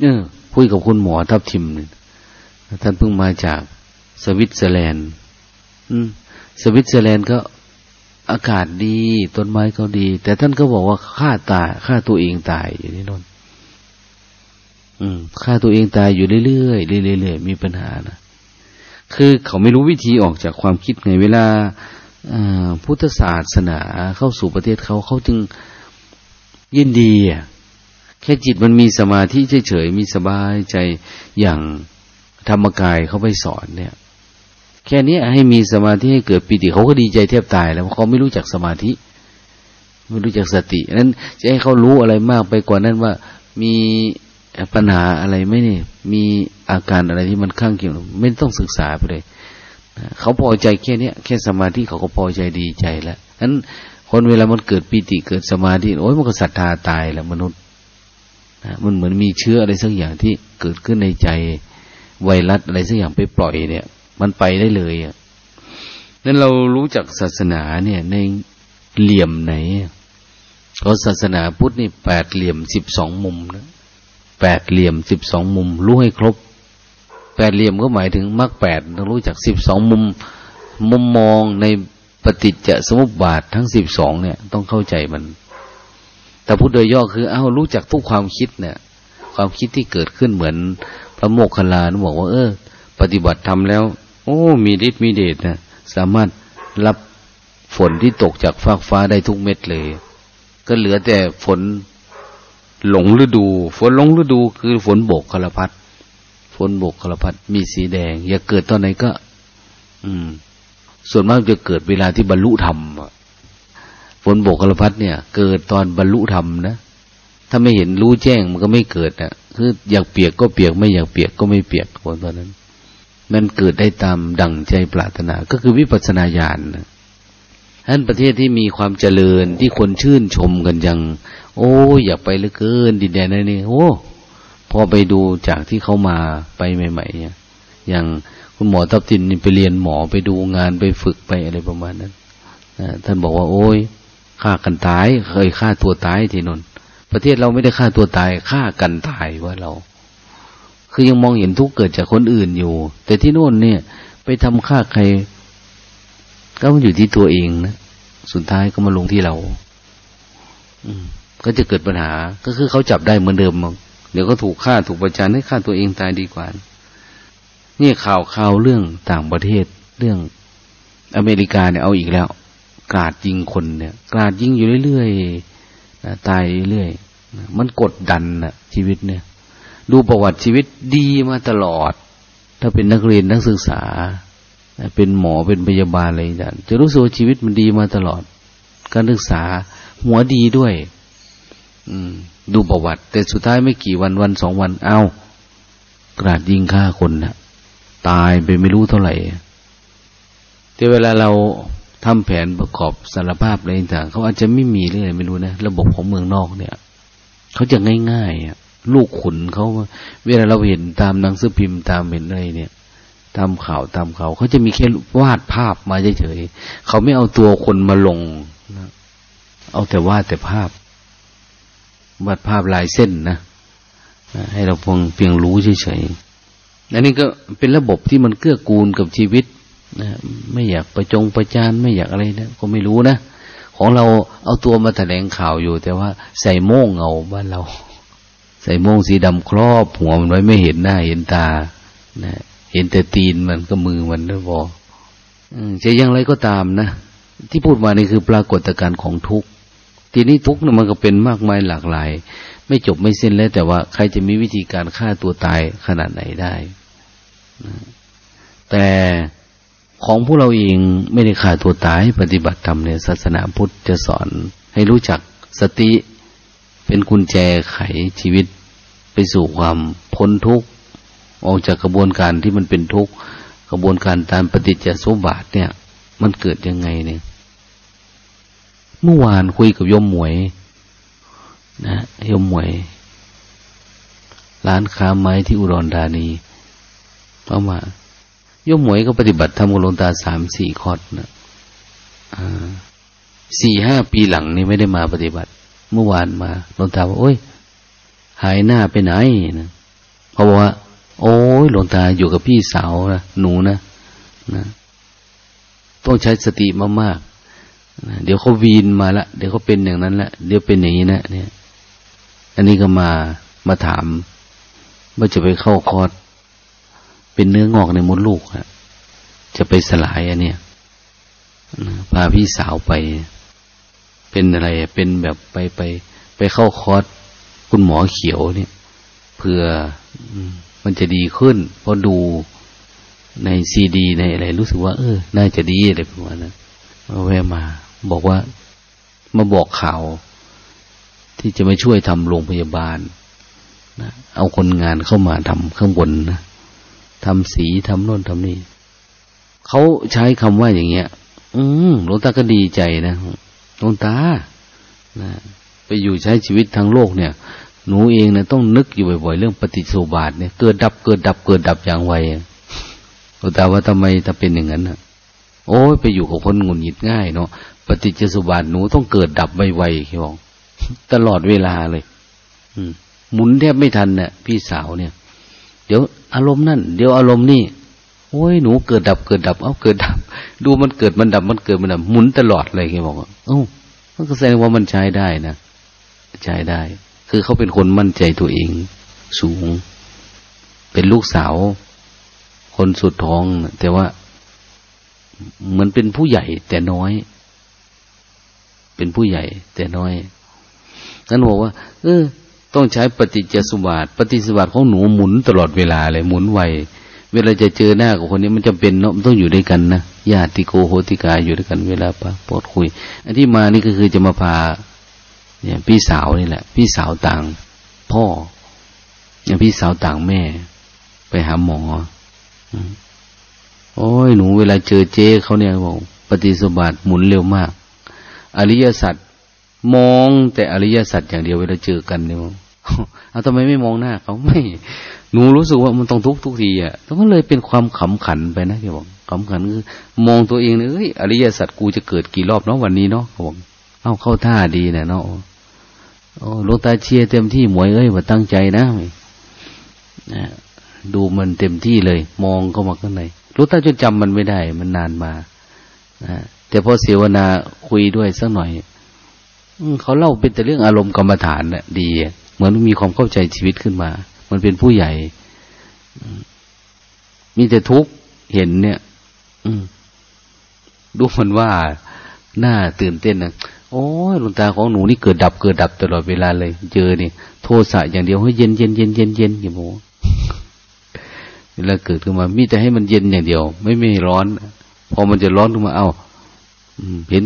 เออคุยกับคุณหมอทับทิมเนี่ยท่านเพิ่งมาจากสวิตเซอร์แลนด์สวิตเซอร์แลนด์ก็อากาศดีต้นไม้ก็ดี แต่ท่านก็บอกว่าฆ่าตายฆ่าตัวเองตายอยู่ที่นั่นอืมฆ่าตัวเองตายอยู่เรื่อยๆเรื่อยๆมีปัญหานะคือเขาไม่รู้วิธีออกจากความคิดไงเวลาพุทธศาสนาเข้าสู่ประเทศเขาเขาจึงยินดีอะ แค่จิตมันมีสมาธิเฉยๆมีสบายใจอย่างธรรมกายเขาไปสอนเนี่ย แค่นี้ให้มีสมาธิให้เกิดปิติเขาก็ดีใจแทบตายแล้วเขาไม่รู้จักสมาธิ ไม่รู้จักสตินั้นจะให้เขารู้อะไรมากไปกว่านั้นว่ามีปัญหาอะไรไม่เนี่ยมีอาการอะไรที่มันข้างเคียงไม่ต้องศึกษาไปเลยเขาพอใจแค่นี้แค่สมาธิเขาก็พอใจดีใจแล้วนั้นคนเวลามันเกิดปีติเกิดสมาธิโอ้ยมันก็ศรัทธาตายแล้วมนุษย์ มันเหมือนมีเชื้ออะไรสักอย่างที่เกิดขึ้นในใจไวรัสอะไรสักอย่างไปปล่อยเนี่ย มันไปได้เลยอะนั้นเรารู้จักศาสนาเนี่ย ในเหลี่ยมไหนเพราะศาสนาพุทธนี่แปดเหลี่ยมสิบสองมุมนะแปดเหลี่ยมสิบสองมุม รู้ให้ครบแปดเหลี่ยมก็หมายถึงมรรคแปดต้องรู้จักสิบสองมุม มุมมองในปฏิจจสมุปบาททั้งสิบสองเนี่ย ต้องเข้าใจมัน แต่พูดโดยย่อคือ เอารู้จักทุกความคิดเนี่ย ความคิดที่เกิดขึ้นเหมือนพระโมคคัลลานบอกว่าเออ ปฏิบัติทำแล้ว โอ้ มีฤทธิ์มีเดชนะสามารถรับฝนที่ตกจากฟากฟ้าได้ทุกเม็ดเลย ก็เหลือแต่ฝนหลงฤดู ฝนหลงฤดูคือฝนโบกคลพัดฝนโบกคลพัดมีสีแดง อย่าเกิดตอนไหนก็ อืม ส่วนมากจะเกิดเวลาที่บรรลุธรรม ฝนโบกคลพัดเนี่ย เกิดตอนบรรลุธรรมนะ ถ้าไม่เห็นรู้แจ้งมันก็ไม่เกิดนะคืออยากเปียกก็เปียกไม่อยากเปียกก็ไม่เปียกคนตอนนั้น มันเกิดได้ตามดั่งใจปรารถนา ก็คือวิปัสสนาญาณนะท่านประเทศที่มีความเจริญที่คนชื่นชมกันยัง โอ้อยากไปเหลือเกิน ดินแดนนั่นนี่โอ้พอไปดูจากที่เขามาไปใหม่ ๆ เนี่ย อย่างคุณหมอทับทินไปเรียนหมอไปดูงานไปฝึกไปอะไรประมาณนั้นท่านบอกว่า โอ้ย ฆ่ากันตาย เคยฆ่าตัวตายที่นนประเทศเราไม่ได้ฆ่าตัวตายฆ่ากันตายว่าเรา คือยังมองเห็นทุกเกิดจากคนอื่นอยู่ แต่ที่โน่นเนี่ย ไปทำฆ่าใคร ก็มันอยู่ที่ตัวเองนะสุดท้ายก็มาลงที่เรา อืม ก็จะเกิดปัญหา ก็คือเขาจับได้เหมือนเดิมเดี๋ยวก็ถูกฆ่าถูกประจานให้ฆ่าตัวเองตายดีกว่านี่ข่าวข่าวเรื่องต่างประเทศเรื่องอเมริกาเนี่ยเอาอีกแล้ว กราดยิงคนเนี่ย กราดยิงอยู่เรื่อยๆตายเรื่อยๆมันกดดันนะชีวิตเนี่ย ดูประวัติชีวิตดีมาตลอด ถ้าเป็นนักเรียนนักศึกษา เป็นหมอเป็นพยาบาลอะไรอย่างจะรู้สึกว่าชีวิตมันดีมาตลอด การศึกษาหัวดีด้วยดูประวัติ แต่สุดท้ายไม่กี่วันวันสองวันเอากราดยิงฆ่าคนนะตายไปไม่รู้เท่าไหร่แต่เวลาเรา ทำแผนประกอบสารภาพอะไรต่างเขาอาจจะไม่มีเรื่องไม่รู้นะระบบของเมืองนอกเนี่ยเขาจะง่ายๆอะลูกขุนเขาเวลาเราเห็นตามหนังสือพิมพ์ตามเห็นอะไรเนี่ย ตามข่าวตามเขาเขาจะมีแค่วาดภาพมาเฉยๆเขาไม่เอาตัวคนมาลงนะเอาแต่วาดแต่ภาพวาดภาพลายเส้นนะให้เราพงเพียงรู้เฉยๆอันนี้ก็เป็นระบบที่มันเกื้อกูลกับชีวิต นะไม่อยากประจงประจานไม่อยากอะไรนะก็ไม่รู้นะของเราเอาตัวมาแถลงข่าวอยู่ แต่ว่าใส่โม่งเงาบ้านเรา ใส่โม่งสีดำครอบหัวมันไว้ไม่เห็นหน้าเห็นตานะเห็นแต่ตีนมันก็มือมันด้วยบอจะยังไรก็ตามนะที่พูดมานี่คือปรากฏการณ์ของทุกข์ทีนี้ทุกข์เนี่ยมันก็เป็นมากมายหลากหลาย ไม่จบไม่สิ้นแล้วแต่ว่าใครจะมีวิธีการฆ่าตัวตายขนาดไหนได้แต่ ของพวกเราเองไม่ได้ฆ่าตัวตายปฏิบัติธรรมเนี่ยศาสนาพุทธจะสอน ให้รู้จักสติเป็นกุญแจไขชีวิตไปสู่ความพ้นทุกข์ออกจากกระบวนการที่มันเป็นทุกข์กระบวนการตามปฏิจจสมบาทเนี่ย มันเกิดยังไงเนี่ย เมื่อวานคุยกับยมหมวย นะยมหมวย ร้านค้าไม้ที่อุดรธานีเอามา ยมหมวยก็ปฏิบัติทำกับหลวงตาสามสี่คอร์นะสี่ห้าปีหลังนี่ไม่ได้มาปฏิบัติ เมื่อวานมาหลวงตาบอกโอ้ย หายหน้าไปไหนนะเขาบอกว่า โอ้ยหลวงตาอยู่กับพี่สาวนะหนูนะนะต้องใช้สติมากๆนะเดี๋ยวเขาวีนมาละเดี๋ยวเขาเป็นอย่างนั้นละเดี๋ยวเป็นอย่างนี้นะเนี่ย อันนี้ก็มามาถามว่าจะไปเข้าคอร์ส เป็นเนื้องอกในมดลูกอะจะไปสลายอันเนี้ยพาพี่สาวไป เป็นอะไรเป็นแบบไปไป ไปเข้าคอร์สคุณหมอเขียวเนี่ยเพื่อมันจะดีขึ้นเพราะดูในซีดี ในอะไร รู้สึกว่า เออ น่าจะดีอะไรประมาณนั้นมาแวะมา บอกว่ามาบอกข่าว ที่จะมาช่วยทำโรงพยาบาลนะเอาคนงานเข้ามาทำข้างบนนะ ทำสีทำโน่นทำนี่เขาใช้คำว่าอย่างเงี้ย อืมหลวงตาก็ดีใจนะหลวงตานะไปอยู่ใช้ชีวิตทางโลกเนี่ย หนูเองเนะต้องนึกอยู่บ่อยๆ เรื่องปฏิสุบาทเนี่ยเกิดดับเกิดดับเกิดดับอย่างไวหลวงตาว่าทำไมถ้าเป็นอย่างนั้นนะโอ้ยไปอยู่กับคนงุนหงิดง่ายเนาะปฏิจสุบาทหนูต้องเกิดดับไวๆเขาบอกตลอดเวลาเลย อืมหมุนแทบไม่ทันเนี่ยพี่สาวเนี่ย เดี๋ยวอารมณ์นั่น เดี๋ยวอารมณ์นี่ โอ้ยหนูเกิดดับเกิดดับ เอาเกิดดับ ดูมันเกิดมันดับมันเกิดมันดับหมุนตลอดเลยแกบอกว่าเอ้ามันก็แสดงว่ามันใช้ได้นะใช้ได้ คือเขาเป็นคนมั่นใจตัวเอง สูง เป็นลูกสาว คนสุดท้อง แต่ว่าเหมือนเป็นผู้ใหญ่แต่น้อย เป็นผู้ใหญ่แต่น้อยนั้นบอกว่า เออ ต้องใช้ปฏิจจสุบาทปฏิสุบาทของหนูหมุนตลอดเวลาเลยหมุนไวเวลาจะเจอหน้ากับคนนี้มันจำเป็นเนาะมันต้องอยู่ด้วยกันนะญาติโกโหติกาอยู่ด้วยกันเวลาปะพูดคุย อันที่มานี่ก็คือจะมาพา เนี่ย พี่สาวนี่แหละ พี่สาวต่าง พ่ออย่างพี่สาวต่างแม่ ไปหาหมอโอ้ยหนูเวลาเจอเจ๊เขาเนี่ยบอกปฏิสุบาทหมุนเร็วมาก อริยสัจมองแต่อริยสัจอย่างเดียวเวลาเจอกันเนี่ย เอาทำไมไม่มองหน้าเขาไม่ หนูรู้สึกว่ามันต้องทุกทุกทีอะก็เลยเป็นความขำขันไปนะแกบอกขำขันคือมองตัวเองเอ้ยอริยสัจกูจะเกิดกี่รอบเนาะวันนี้เนาะเขาบอกเอาเข้าท่าดีนะเนาะโอ้ลูกตาเชียเต็มที่หมวยเอ้ยมาตั้งใจนะนะดูมันเต็มที่เลย มองเข้ามาข้างในลูกตาจนจำมันไม่ได้ มันนานมานะแต่พอเสวนาคุยด้วยสักหน่อยเขาเล่าเป็นแต่เรื่องอารมณ์กรรมฐานน่ะดี มือนมีความเข้าใจชีวิตขึ้นมา มันเป็นผู้ใหญ่ มีแต่ทุกข์เห็นเนี่ย อืดูมันว่าหน้าตื่นเต้นนะโอ้ยลุงตาของหนูนี่เกิดดับเกิดดับตลอดเวลาเลย เจอนี่โทสะอย่างเดียวให้เย็นเย็นเย็นเย็นเย็นอย่างโมเวลาเกิดขึ้นมา มีแต่ให้มันเย็นอย่างเดียว ไม่ไม่ร้อน พอมันจะร้อนขึ้นมา เอ้าเห็น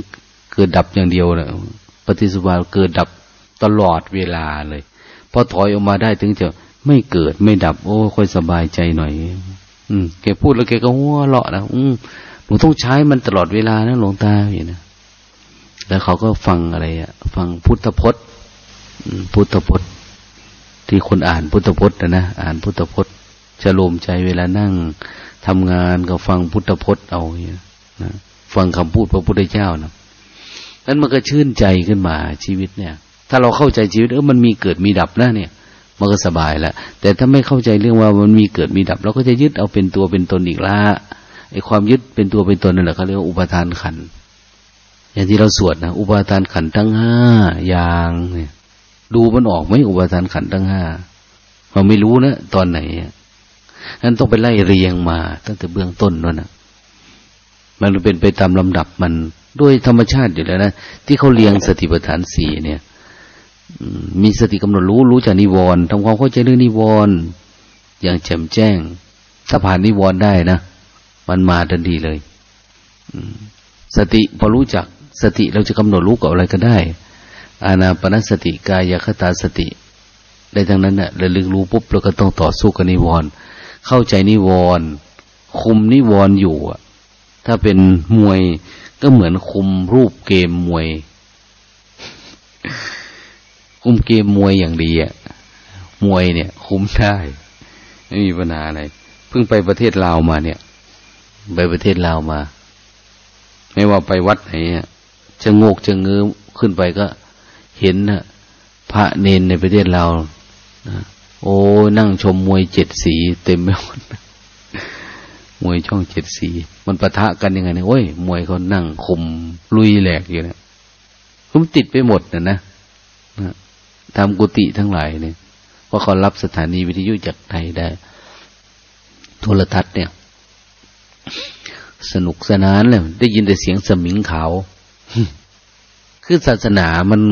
เกิดดับอย่างเดียวนะปฏิสุบาเกิดดับตลอดเวลาเลย พอถอยออกมาได้ถึงจะไม่เกิดไม่ดับ โอ้ค่อยสบายใจหน่อย อืมแกพูดแล้วแกก็หัวเราะนะอืมหนูต้องใช้มันตลอดเวลานะหลวงตาอย่างนะแล้วเขาก็ฟังอะไรอะฟังพุทธพจน์พุทธพจน์ ที่คนอ่านพุทธพจน์นะนะอ่านพุทธพจน์จะลมใจเวลานั่งทำงานก็ฟังพุทธพจน์เอาเนี่ยนะฟังคำพูดพระพุทธเจ้านะนั้นมันก็ชื่นใจขึ้นมาชีวิตเนี่ย ถ้าเราเข้าใจชีวิตเออมันมีเกิดมีดับนะเนี่ย มันก็สบายแล้วแต่ถ้าไม่เข้าใจเรื่องว่ามันมีเกิดมีดับ เราก็จะยึดเอาเป็นตัวเป็นตนอีกละไอ้ความยึดเป็นตัวเป็นตนนั่นแหละเขาเรียกว่าอุปทานขันอย่างที่เราสวดนะอุปทานขันทั้งห้าอย่างเนี่ยดูมันออกไหมอุปทานขันทั้งห้าเราไม่รู้นะตอนไหนนั้นต้องไปไล่เรียงมา ตั้งแต่เบื้องต้นนั่นนะมันเป็นไปตามลำดับมันด้วยธรรมชาติอยู่แล้วนะที่เขาเรียงสติปัฏฐานสี่เนี่ย มีสติกำหนดรู้รู้จากนิวรณ์ทำความเข้าใจเรื่องนิวรณ์อย่างแจ่มแจ้ง ถ้าผ่านนิวรณ์ได้นะ มันมาทันทีเลยสติพอรู้จักสติเราจะกำหนดรู้กับอะไรก็ได้ อานาปนสติกายคตาสติ ได้ทั้งนั้นเนะ่ะระลึกรู้ปุ๊บเราก็ต้องต่อสู้กับนิวรณ์เข้าใจนิวรณ์คุมนิวรณ์อยู่ถ้าเป็นมวยก็เหมือนคุมรูปเกมมวย คุมเกมมวยอย่างดีอะมวยเนี่ย คุมได้ไม่มีปัญหาอะไรเพิ่งไปประเทศลาวมาเนี่ย ไปประเทศลาวมา ไม่ว่าไปวัดไหนจะงกจะเงื้อขึ้นไปก็เห็นนะพระเนนในประเทศลาวนะโอ้นั่งชมมวยเจ็ดสีเต็มไปหมดมวยช่องเจ็ดสีมันปะทะกันยังไงเนี่ยโอ้ยมวยเขานั่งคุมลุยแหลกอยู่เนี่ยคุ้มติดไปหมดนะนะ ทำกุฏิทั้งหลายเนี่ยว่าเขารับสถานีวิทยุจากไทยได้ โทรทัศน์เนี่ย สนุกสนานเลยได้ยินแต่เสียงสมิงขาวคือศาสนามัน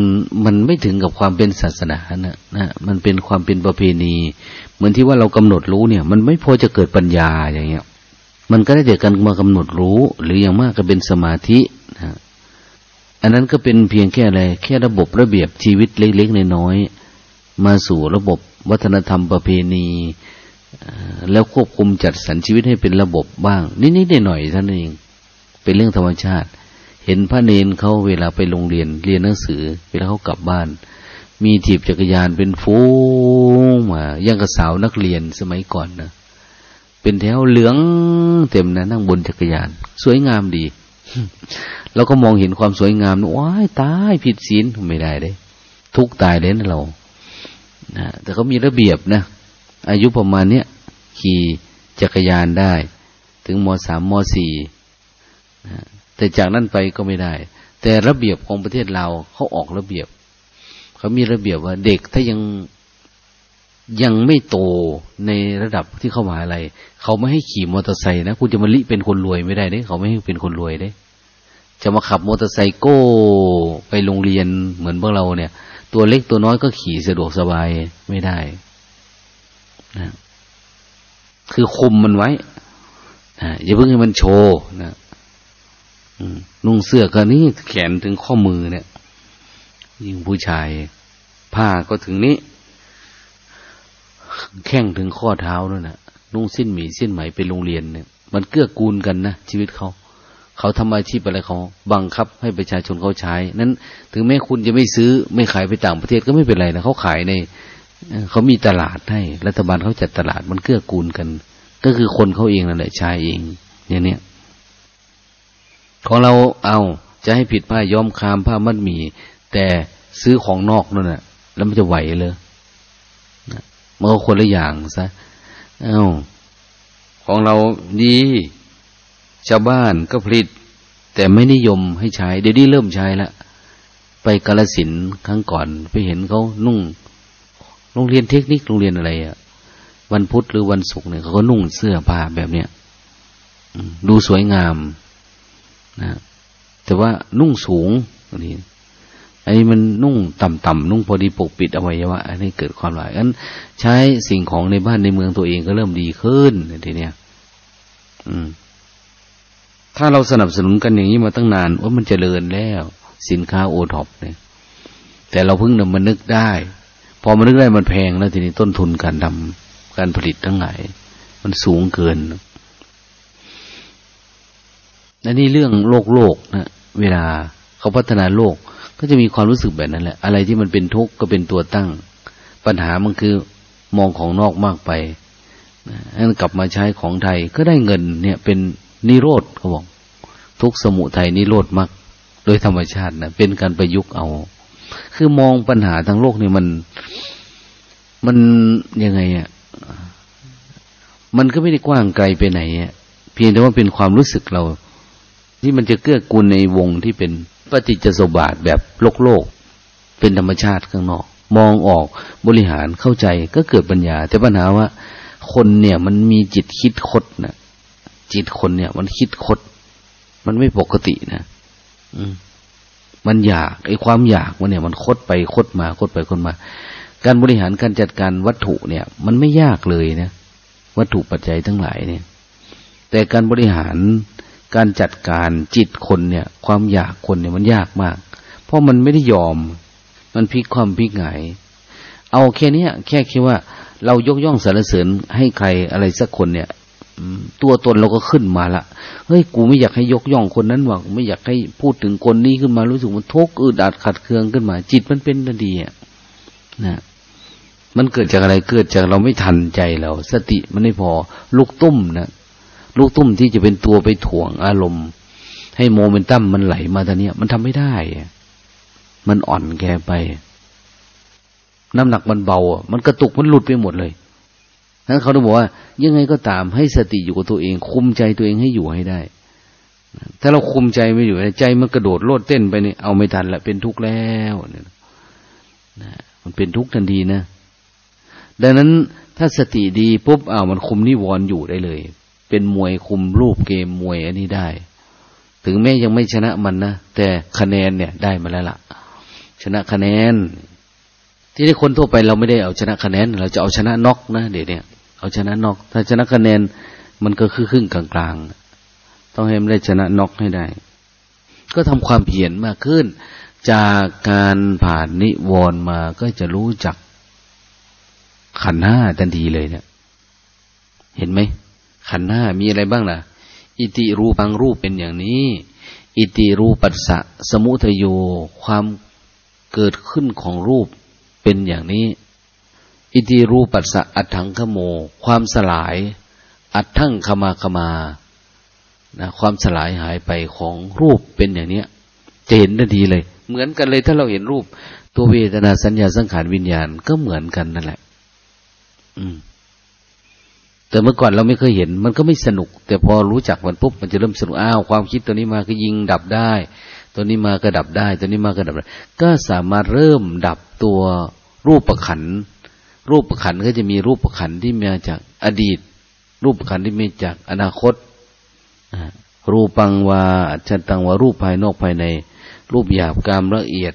มันไม่ถึงกับความเป็นศาสนานะนะมันเป็นความเป็นประเพณี เหมือนที่ว่าเรากำหนดรู้เนี่ย มันไม่พอจะเกิดปัญญาอย่างเงี้ย มันก็ได้แต่การมากำหนดรู้ หรืออย่างมากก็เป็นสมาธินะ อันนั้นก็เป็นเพียงแค่อะไร แค่ระบบระเบียบชีวิตเล็กๆน้อยๆมาสู่ระบบวัฒนธรรมประเพณีแล้วควบคุมจัดสรรชีวิตให้เป็นระบบบ้าง นิดๆหน่อยๆท่านเอง เป็นเรื่องธรรมชาติ เห็นพระเนนเขาเวลาไปโรงเรียนเรียนหนังสือ เวลาเขากลับบ้าน มีถีบจักรยานเป็นฟูงมาย่างกระสาวนักเรียนสมัยก่อนนะเป็นแถวเหลืองเต็มนะนั่งบนจักรยาน สวยงามดี เราก็มองเห็นความสวยงามว้ายตายผิดศีลไม่ได้เลย ทุกตายเลยนะเรานะแต่เขามีระเบียบนะ อายุประมาณเนี้ยขี่จักรยานได้ ถึงมสามมสี่แต่จากนั้นไปก็ไม่ได้ แต่ระเบียบของประเทศเราเขาออกระเบียบ เขามีระเบียบว่าเด็กถ้ายัง ยังไม่โตในระดับที่เข้ามาอะไรเขาไม่ให้ขี่มอเตอร์ไซค์นะคุณจะมาลิเป็นคนรวยไม่ได้เด้เขาไม่ให้เป็นคนรวยเด้จะมาขับมอเตอร์ไซค์โก้ไปโรงเรียนเหมือนพวกเราเนี่ย ตัวเล็กตัวน้อยก็ขี่สะดวกสบายไม่ได้นะคือคุมมันไว้นะอย่าเพิ่งให้มันโชว์นะนุ่งเสื้อก็นี่แขนถึงข้อมือเนี่ย ยิ่งผู้ชาย ผ้าก็ถึงนี้ แข้งถึงข้อเท้านั่นนะนุ่งสิ้นหมีสิ้นไหมไปโรงเรียนเนี่ย มันเกื้อกูลกันนะชีวิตเขา เขาทำอาชีพอะไรเขาบังคับให้ประชาชนเขาใช้ นั้น ถึงแม้คุณจะไม่ซื้อไม่ขายไปต่างประเทศก็ไม่เป็นไรนะเขาขายในเขามีตลาดให้ รัฐบาลเขาจัดตลาดมันเกื้อกูลกัน ก็คือคนเขาเองนั่นแหละใช้เองอย่างเนี้ยของเราเอาจะให้ผิดผ้าย้อมคามผ้ามัดหมี่แต่ซื้อของนอกนั่นแหละแล้วมันจะไหวเลย มันก็คนละอย่างซะเอา้าของเราดีชาวบ้านก็ผลิต แต่ไม่นิยมให้ใช้ เดี๋ยวนี้เริ่มใช้แล้วไปกาลสินครั้งก่อน ไปเห็นเขานุ่งโรงเรียนเทคนิคโรงเรียนอะไรอะวันพุธหรือวันศุกร์เนี่ยเขาก็นุ่งเสื้อผ้าแบบเนี้ยดูสวยงามนะแต่ว่านุ่งสูงนนี้ อันนี้มันนุ่งต่ำๆนุ่งพอดีปกปิดอวัยวะอันนี้เกิดความหลายอันใช้สิ่งของในบ้านในเมืองตัวเองก็เริ่มดีขึ้นทีเนี้ยอืม ถ้าเราสนับสนุนกันอย่างนี้มาตั้งนานว่ามันจเจริญแล้ว สินค้าโอท็อปเนี่ย แต่เราเพิ่งนำมานึกได้ พอมานึกได้มันแพงแล้วทีนี้ต้นทุนการทำการผลิตทั้งหลายมันสูงเกินและนี่เรื่องโลกโลกนะเวลาเขาพัฒนาโลก ก็จะมีความรู้สึกแบบนั้นแหละ อะไรที่มันเป็นทุกข์ก็เป็นตัวตั้ง ปัญหามันคือมองของนอกมากไปนั้นกลับมาใช้ของไทยก็ได้เงินเนี่ย เป็นนิโรธเขาบอก ทุกสมุทัยนิโรธมากโดยธรรมชาตินะเป็นการประยุกต์เอา คือมองปัญหาทางโลกนี่มันมันยังไงอะมันก็ไม่ได้กว้างไกลไปไหนอะเพียงแต่ว่าเป็นความรู้สึกเรา ที่มันจะเกื้อกูลในวงที่เป็นปฏิจจสมบาทแบบโลกโลก เป็นธรรมชาติข้างนอก มองออกบริหารเข้าใจก็เกิดปัญญา แต่ปัญหาว่า คนเนี่ยมันมีจิตคิดคดนะจิตคนเนี่ย มันคิดคด มันไม่ปกตินะอืมมันอยากไอ้ความอยากมันเนี่ย มันคดไปคดมาคดไปคดมา การบริหารการจัดการวัตถุเนี่ย มันไม่ยากเลยนะวัตถุปัจจัยทั้งหลายเนี่ย แต่การบริหาร การจัดการจิตคนเนี่ย ความอยากคนเนี่ยมันยากมาก เพราะมันไม่ได้ยอม มันพลิกความพลิกหงายเอาแค่นี้แค่คิดว่า เรายกย่องสรรเสริญให้ใครอะไรสักคนเนี่ยตัวตนเราก็ขึ้นมาละเฮ้ยกูไม่อยากให้ยกย่องคนนั้นว่าไม่อยากให้พูดถึงคนนี้ขึ้นมารู้สึกมันทุกข์อึดอัดขัดเคืองขึ้นมา จิตมันเป็นนดีอะนะมันเกิดจากอะไรเกิดจากเราไม่ทันใจเรา สติมันไม่พอ ลูกตุ้มนะ ลูกตุ้มที่จะเป็นตัวไปถ่วงอารมณ์ ให้โมเมนตัมมันไหลมาตอนนี้มันทำไม่ได้ มันอ่อนแกไป น้ำหนักมันเบาอะมันกระตุกมันหลุดไปหมดเลยนั้นเขาต้องบอกว่า ยังไงก็ตามให้สติอยู่กับตัวเอง คุมใจตัวเองให้อยู่ให้ได้ ถ้าเราคุมใจไม่อยู่ใจมันกระโดดโลดเต้นไปนี่เอาไม่ทันละเป็นทุกข์แล้วเนี่ยนะมันเป็นทุกข์ทันทีนะ ดังนั้นถ้าสติดีปุ๊บอ้าวมันคุมนิวรณ์อยู่ได้เลย เป็นมวยคุมรูปเกมมวยอันนี้ได้ ถึงแม้ยังไม่ชนะมันนะแต่คะแนนเนี่ยได้มาแล้วล่ะ ชนะคะแนน ที่ได้คนทั่วไปเราไม่ได้เอาชนะคะแนน เราจะเอาชนะน็อกนะเดี๋ยวนี้เอาชนะน็อกถ้าชนะคะแนนมันก็คือครึ่งกลางๆ ต้องให้มันได้ชนะน็อกให้ได้ ก็ทำความเพียรมากขึ้น จากการผ่านนิวรณ์มาก็จะรู้จักขันห้าทันทีเลยเนี่ย เห็นไหม ขันห้ามีอะไรบ้างล่ะ อิติรูปังรูปเป็นอย่างนี้ อิติรูปัสสะสมุทโย ความเกิดขึ้นของรูปเป็นอย่างนี้ อิติรูปัสสะอัตถังขโม ความสลาย อัตทั้งขมาขมานะความสลายหายไปของรูปเป็นอย่างเนี้ย จะเห็นทันทีเลย เหมือนกันเลยถ้าเราเห็นรูป ตัวเวทนาสัญญาสังขารวิญญาณก็เหมือนกันนั่นแหละ อืม แต่เมื่อก่อนเราไม่เคยเห็น มันก็ไม่สนุก แต่พอรู้จักมันปุ๊บมันจะเริ่มสนุกอ้าวความคิดตัวนี้มาก็ยิงดับได้ตัวนี้มาก็ดับได้ ตัวนี้มาก็ดับได้ ก็สามารถเริ่มดับตัวรูปประขันรูปประขันก็จะมีรูปประขันที่มาจากอดีต รูปประขันที่มาจากอนาคตรูปังวาชันตังวารูปภายนอกภายใน รูปหยาบกามละเอียด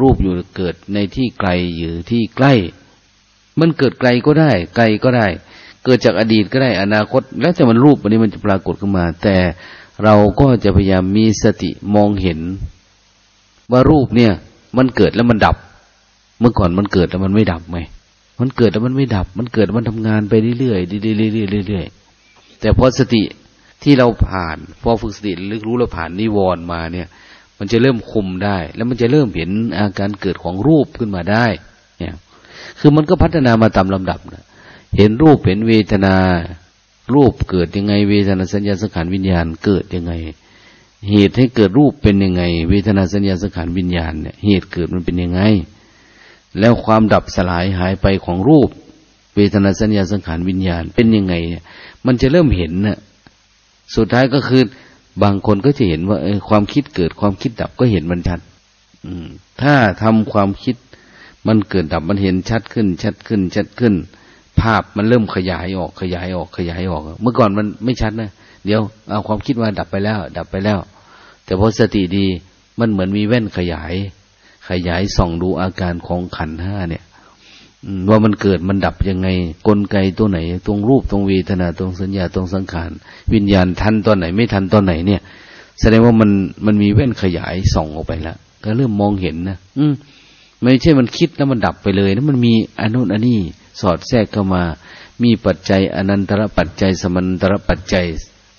รูปอยู่เกิดในที่ไกลอยู่ที่ใกล้ มันเกิดไกลก็ได้ ไกลก็ได้ เกิดจากอดีตก็ได้อนาคต แล้วแต่มันรูปอันนี้มันจะปรากฏขึ้นมา แต่เราก็จะพยายามมีสติมองเห็น ว่ารูปเนี่ย มันเกิดแล้วมันดับ เมื่อก่อนมันเกิดแล้วมันไม่ดับไหมมันเกิดแล้วมันไม่ดับ มันเกิดมันทำงานไปเรื่อยๆเรื่อยๆเรื่อยๆแต่พอสติที่เราผ่าน พอฝึกสติลึกรู้เราผ่านนิวรณ์มาเนี่ย มันจะเริ่มคุมได้ แล้วมันจะเริ่มเห็นอาการเกิดของรูปขึ้นมาได้ คือมันก็พัฒนามาตามลำดับนะเห็นรูปเห็นเวทนา รูปเกิดยังไง เวทนาสัญญาสังขารวิญญาณเกิดยังไง เหตุให้เกิดรูปเป็นยังไง เวทนาสัญญาสังขารวิญญาณเนี่ยเหตุเกิดมันเป็นยังไง แล้วความดับสลายหายไปของรูป เวทนาสัญญาสังขารวิญญาณเป็นยังไง มันจะเริ่มเห็นนะ่ะสุดท้ายก็คือบางคนก็จะเห็นว่าความคิดเกิดความคิดดับก็เห็นมันชัดถ้าทำความคิด มันเกิดดับมันเห็นชัดขึ้น ชัดขึ้น ชัดขึ้น ภาพมันเริ่มขยายออกขยายออกขยายออก เมื่อก่อนมันไม่ชัดนะเดี๋ยวเอาความคิดมาดับไปแล้ว ดับไปแล้ว แต่พอสติดีมันเหมือนมีแว่นขยาย ขยายส่องดูอาการของขันห้าเนี่ยว่ามันเกิดมันดับยังไง กลไกตัวไหน ตรงรูปตรงเวทนาตรงสัญญาตรงสังขาร วิญญาณทันตอนไหนไม่ทันตอนไหนเนี่ย แสดงว่ามันมันมีแว่นขยายส่องออกไปแล้วก็เริ่มมองเห็นนะอืม ไม่ใช่มันคิดแล้วมันดับไปเลยนะมันมีอนุนอันนี้สอดแทรกเข้ามา มีปัจจัยอนันตระปัจจัย สมันตระปัจจัย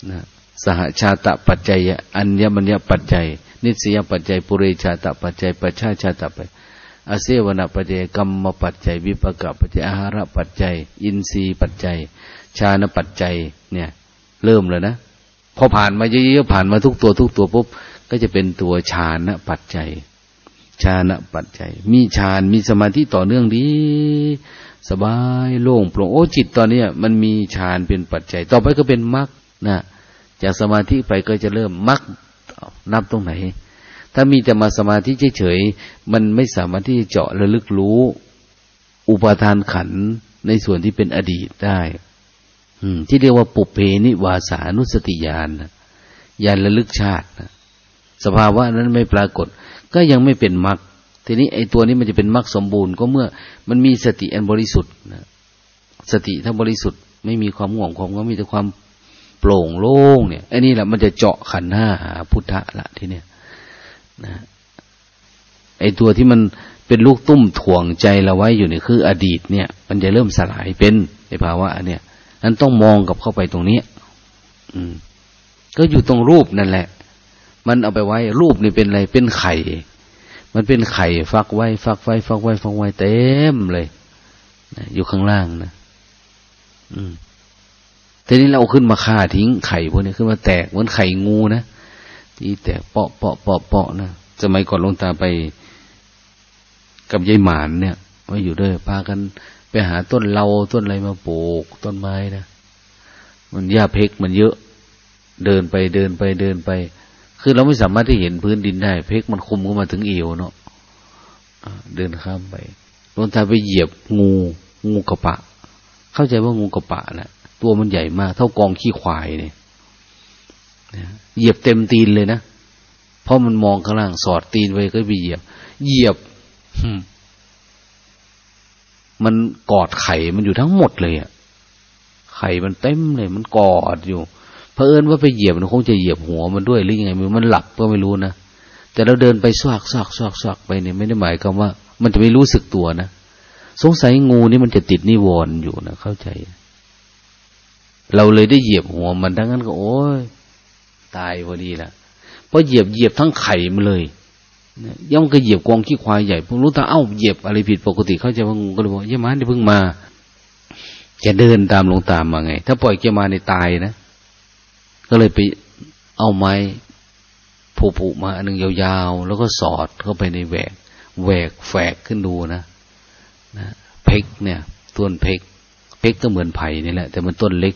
นะสหชาตะปัจจัย อัญญมัญญปัจจัย นิสยปัจจัย ปุเรชาตะปัจจัย ปัจฉาชาตะปัจจัยอาเสวนปัจจัยกรรมปัจจัย วิปกปัจจัยอาหารปัจจัย อินทรีย์ปัจจัย ชาณปัจจัย เนี่ย เริ่มเลยนะพอผ่านมาเยอะๆผ่านมาทุกตัวทุกตัวปุ๊บก็จะเป็นตัวฌานปัจจัย ฌานปัจจัย มีฌานมีสมาธิต่อเนื่องดี สบายโล่งโปร่งโอ้จิตตอนนี้มันมีฌานเป็นปัจจัย ต่อไปก็เป็นมรรคนะจากสมาธิไปก็จะเริ่มมรรคนับตรงไหน ถ้ามีแต่มาสมาธิเฉยๆมันไม่สามารถที่จะเจาะระลึกรู้ อุปทานขันในส่วนที่เป็นอดีตได้ที่เรียกว่าปุเพนิวาสานุสติญาณญาณระลึกชาติสภาวะนั้นไม่ปรากฏ ก็ยังไม่เป็นมรรคทีนี้ไอ้ตัวนี้มันจะเป็นมรรคสมบูรณ์ก็เมื่อ มันมีสติอันบริสุทธิ์นะสติถ้าบริสุทธิ์ไม่มีความห่วงความก็มีแต่ความโปร่งโล่งเนี่ยไอ้นี่แหละมันจะเจาะขันห้าหาพุทธะละทีเนี้ยนะไอ้ตัวที่มันเป็นลูกตุ้มถ่วงใจเราไว้อยู่เนี่ยคืออดีตเนี่ย มันจะเริ่มสลายเป็นในภาวะเนี่ยนั้นต้องมองกับเข้าไปตรงนี้ อืม ก็อยู่ตรงรูปนั่นแหละ มันเอาไปไว้ รูปนี่เป็นอะไรเป็นไข่ มันเป็นไข่ ฟักไว้ ฟักไว้ ฟักไว้ ฟักไว้เต็มเลยอยู่ข้างล่างนะอืมทีนี้เราขึ้นมาฆ่าทิ้งไข่พวกนี้ขึ้นมาแตกเหมือนไข่งูนะที่แตกเปาะเปาะเปาะเปาะนะสมัยก่อนลงตาไป กับยายหมานเนี่ยมาอยู่ด้วยพากันไปหาต้นเราต้นอะไรมาปลูกต้นไม้นะมันหญ้าเพกมันเยอะ เดินไปเดินไปเดินไป คือเราไม่สามารถที่เห็นพื้นดินได้ เพกมันคุมเข้ามาถึงเอวเนาะเดินข้ามไปลงตาไปเหยียบงู งูกระปะ เข้าใจว่างูกระปะแหละตัวมันใหญ่มาก เท่ากองขี้ควายเนี่ยเหยียบเต็มตีนเลยนะเพราะมันมองข้างล่างสอดตีนไว้ก็ไปเหยียบ เหยียบมันกอดไข่มันอยู่ทั้งหมดเลยอะไข่มันเต็มเลย มันกอดอยู่ เพอเอิญว่าไปเหยียบมันคงจะเหยียบหัวมันด้วยหรือยังไงมันหลับก็ไม่รู้นะแต่เราเดินไปซากซากซากซากไปเนี่ยไม่ได้หมายความว่า มันจะไม่รู้สึกตัวนะสงสัยงูนี่มันจะติดนิวรณ์อยู่นะเข้าใจ เราเลยได้เหยียบหัวมันทั้งนั้นก็ โอ้ยตายพอดีละเพราะเหยียบเหยียบทั้งไข่มาเลยย่อมก็เหยียบกองขี้ควายใหญ่เพิ่งรู้ตาเอ้าเหยียบอะไรผิดปกติเข้าใจว่างูก็เลยบอกเยี่ยมันที่เพิ่งมาแกเดินตามลงตามมาไง ถ้าปล่อยแกมาในตายนะ ก็เลยไปเอาไม้ผูๆมาอันหนึ่งยาวๆ แล้วก็สอดเข้าไปในแหวกแหวกแฝกขึ้นดูนะนะเพกเนี่ยต้นเพกเพกก็เหมือนไผ่นี่แหละ แต่มันต้นเล็ก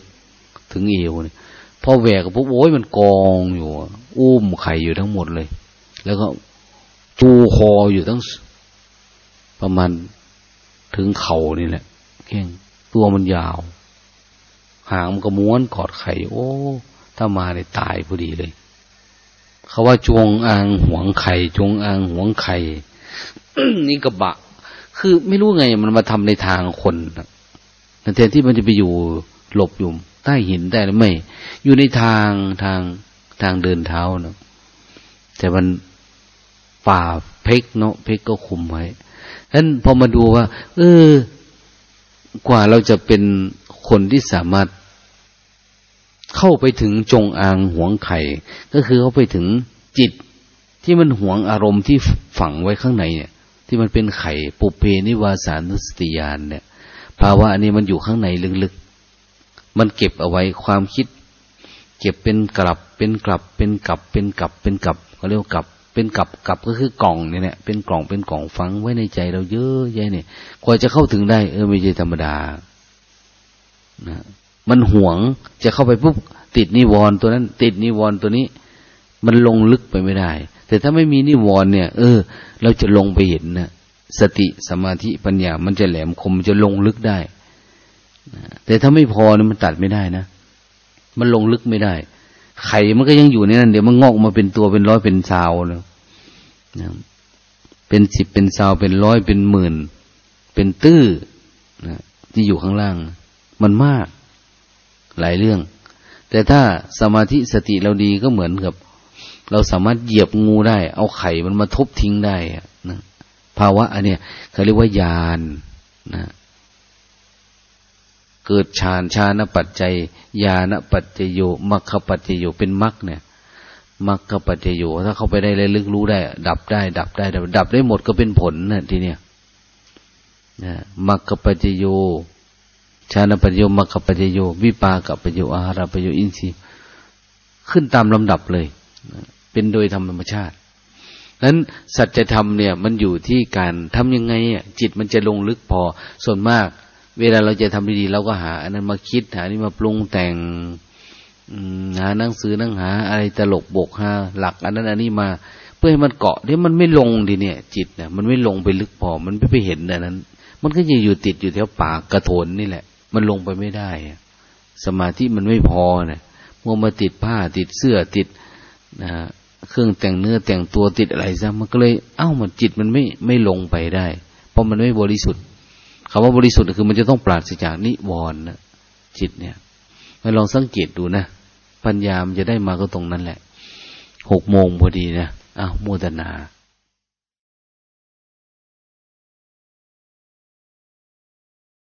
ถึงเอวเนี่ยพอแหวกปุ๊บโอ้ยมันกองอยู่ อุ้มไข่อยู่ทั้งหมดเลย แล้วก็จูคออยู่ตั้งประมาณถึงเข่านี่แหละแข้งตัวมันยาว หางมันก็ม้วนกอดไข่ โอ้ ถ้ามาได้ตายพอดีเลย เขาว่าจวงอางหวงไข่จวงอางหวงไข่นี่กระบะ คือไม่รู้ไง มันมาทำในทางคนแต่แทนที่มันจะไปอยู่หลบอยู่ใต้หินได้หรือไม่ อยู่ในทางทางทางเดินเท้าเนาะแต่มันป่าเพกเนาะเพกก็คุมไว้ฉะนั้นพอมาดูว่า เออ กว่าเราจะเป็นคนที่สามารถ เข้าไปถึงจงอางหวงไข่ ก็คือเข้าไปถึงจิตที่มันหวงอารมณ์ที่ฝังไว้ข้างในเนี่ย ที่มันเป็นไข่ปุเพนิวาสานุสติยานเนี่ย ภาวะอันนี้มันอยู่ข้างในลึกๆ มันเก็บเอาไว้ความคิด เก็บเป็นกลับเป็นกลับเป็นกลับเป็นกลับเป็นกลับเขาเรียกกลับเป็นกลับกลับก็คือกล่องเนี่ยเป็นกล่องเป็นกล่องฝังไว้ในใจเราเยอะแยะเนี่ยกว่าจะเข้าถึงได้ เออไม่ใช่ธรรมดานะ มันหวง จะเข้าไปปุ๊บติดนิวรณ์ตัวนั้น ติดนิวรณ์ตัวนี้ มันลงลึกไปไม่ได้ แต่ถ้าไม่มีนิวรณ์เนี่ย เออ เราจะลงไปเห็นนะสติสมาธิปัญญา มันจะแหลมคมจะลงลึกได้แต่ถ้าไม่พอเนี่ยมันตัดไม่ได้นะมันลงลึกไม่ได้ ไข่มันก็ยังอยู่ในนั้นเดี๋ยวมันงอกมาเป็นตัวเป็นร้อยเป็นสาวนะเป็นสิบเป็นสาวเป็นร้อยเป็นหมื่น เป็นตื้อนะที่อยู่ข้างล่าง มันมาก หลายเรื่อง แต่ถ้าสมาธิสติเราดีก็เหมือนกับ เราสามารถเหยียบงูได้ เอาไข่มันมาทุบทิ้งได้นะภาวะอันเนี้ยเขาเรียกว่ายานนะเกิดฌานฌานปัจจัยญาณปัจจโยมัคคปัจจโยเป็นมัคเนี่ยมัคคปัจจโยถ้าเข้าไปได้เลยลึกรู้ได้ ดับได้ ดับได้ดับได้หมดก็เป็นผลนะทีเนี้ยนะมัคคปัจจโย ฌานปัจจโยมัคคปัจจโย วิปากปัจจโยอาหารปัจจโยอินทรีย์ขึ้นตามลำดับเลย เป็นโดยธรรมชาตินั้นสัจธรรมเนี่ยมันอยู่ที่การทำยังไงจิตมันจะลงลึกพอ ส่วนมาก เวลาเราจะทำดีๆเราก็หา อันนั้นมาคิดหานี่มาปรุงแต่งหาหนังสือนั่งหา อะไรตลกบกหาหลัก อันนั้นอันนี้มา เพื่อให้มันเกาะเดี๋ยวมันไม่ลงดีเนี่ย จิตเนี่ยมันไม่ลงไปลึกพอ มันไม่ไปเห็นอันนั้น มันก็ยังอยู่ติดอยู่แถวปากกระโถนนี่แหละ มันลงไปไม่ได้ สมาธิมันไม่พอเนี่ยมัวมาติดผ้าติดเสื้อติดนะเครื่องแต่งเนื้อแต่งตัวติดอะไรซะมันก็เลย เอ้ามันจิตมันไม่ไม่ลงไปได้ เพราะมันไม่บริสุทธิ์คำว่าบริสุทธิ์คือมันจะต้องปราศจากนิวรณ์นะจิตเนี่ยมาลองสังเกตดูนะ ปัญญามันจะได้มาก็ตรงนั้นแหละหกโมงพอดีนะอ้าวโมทนา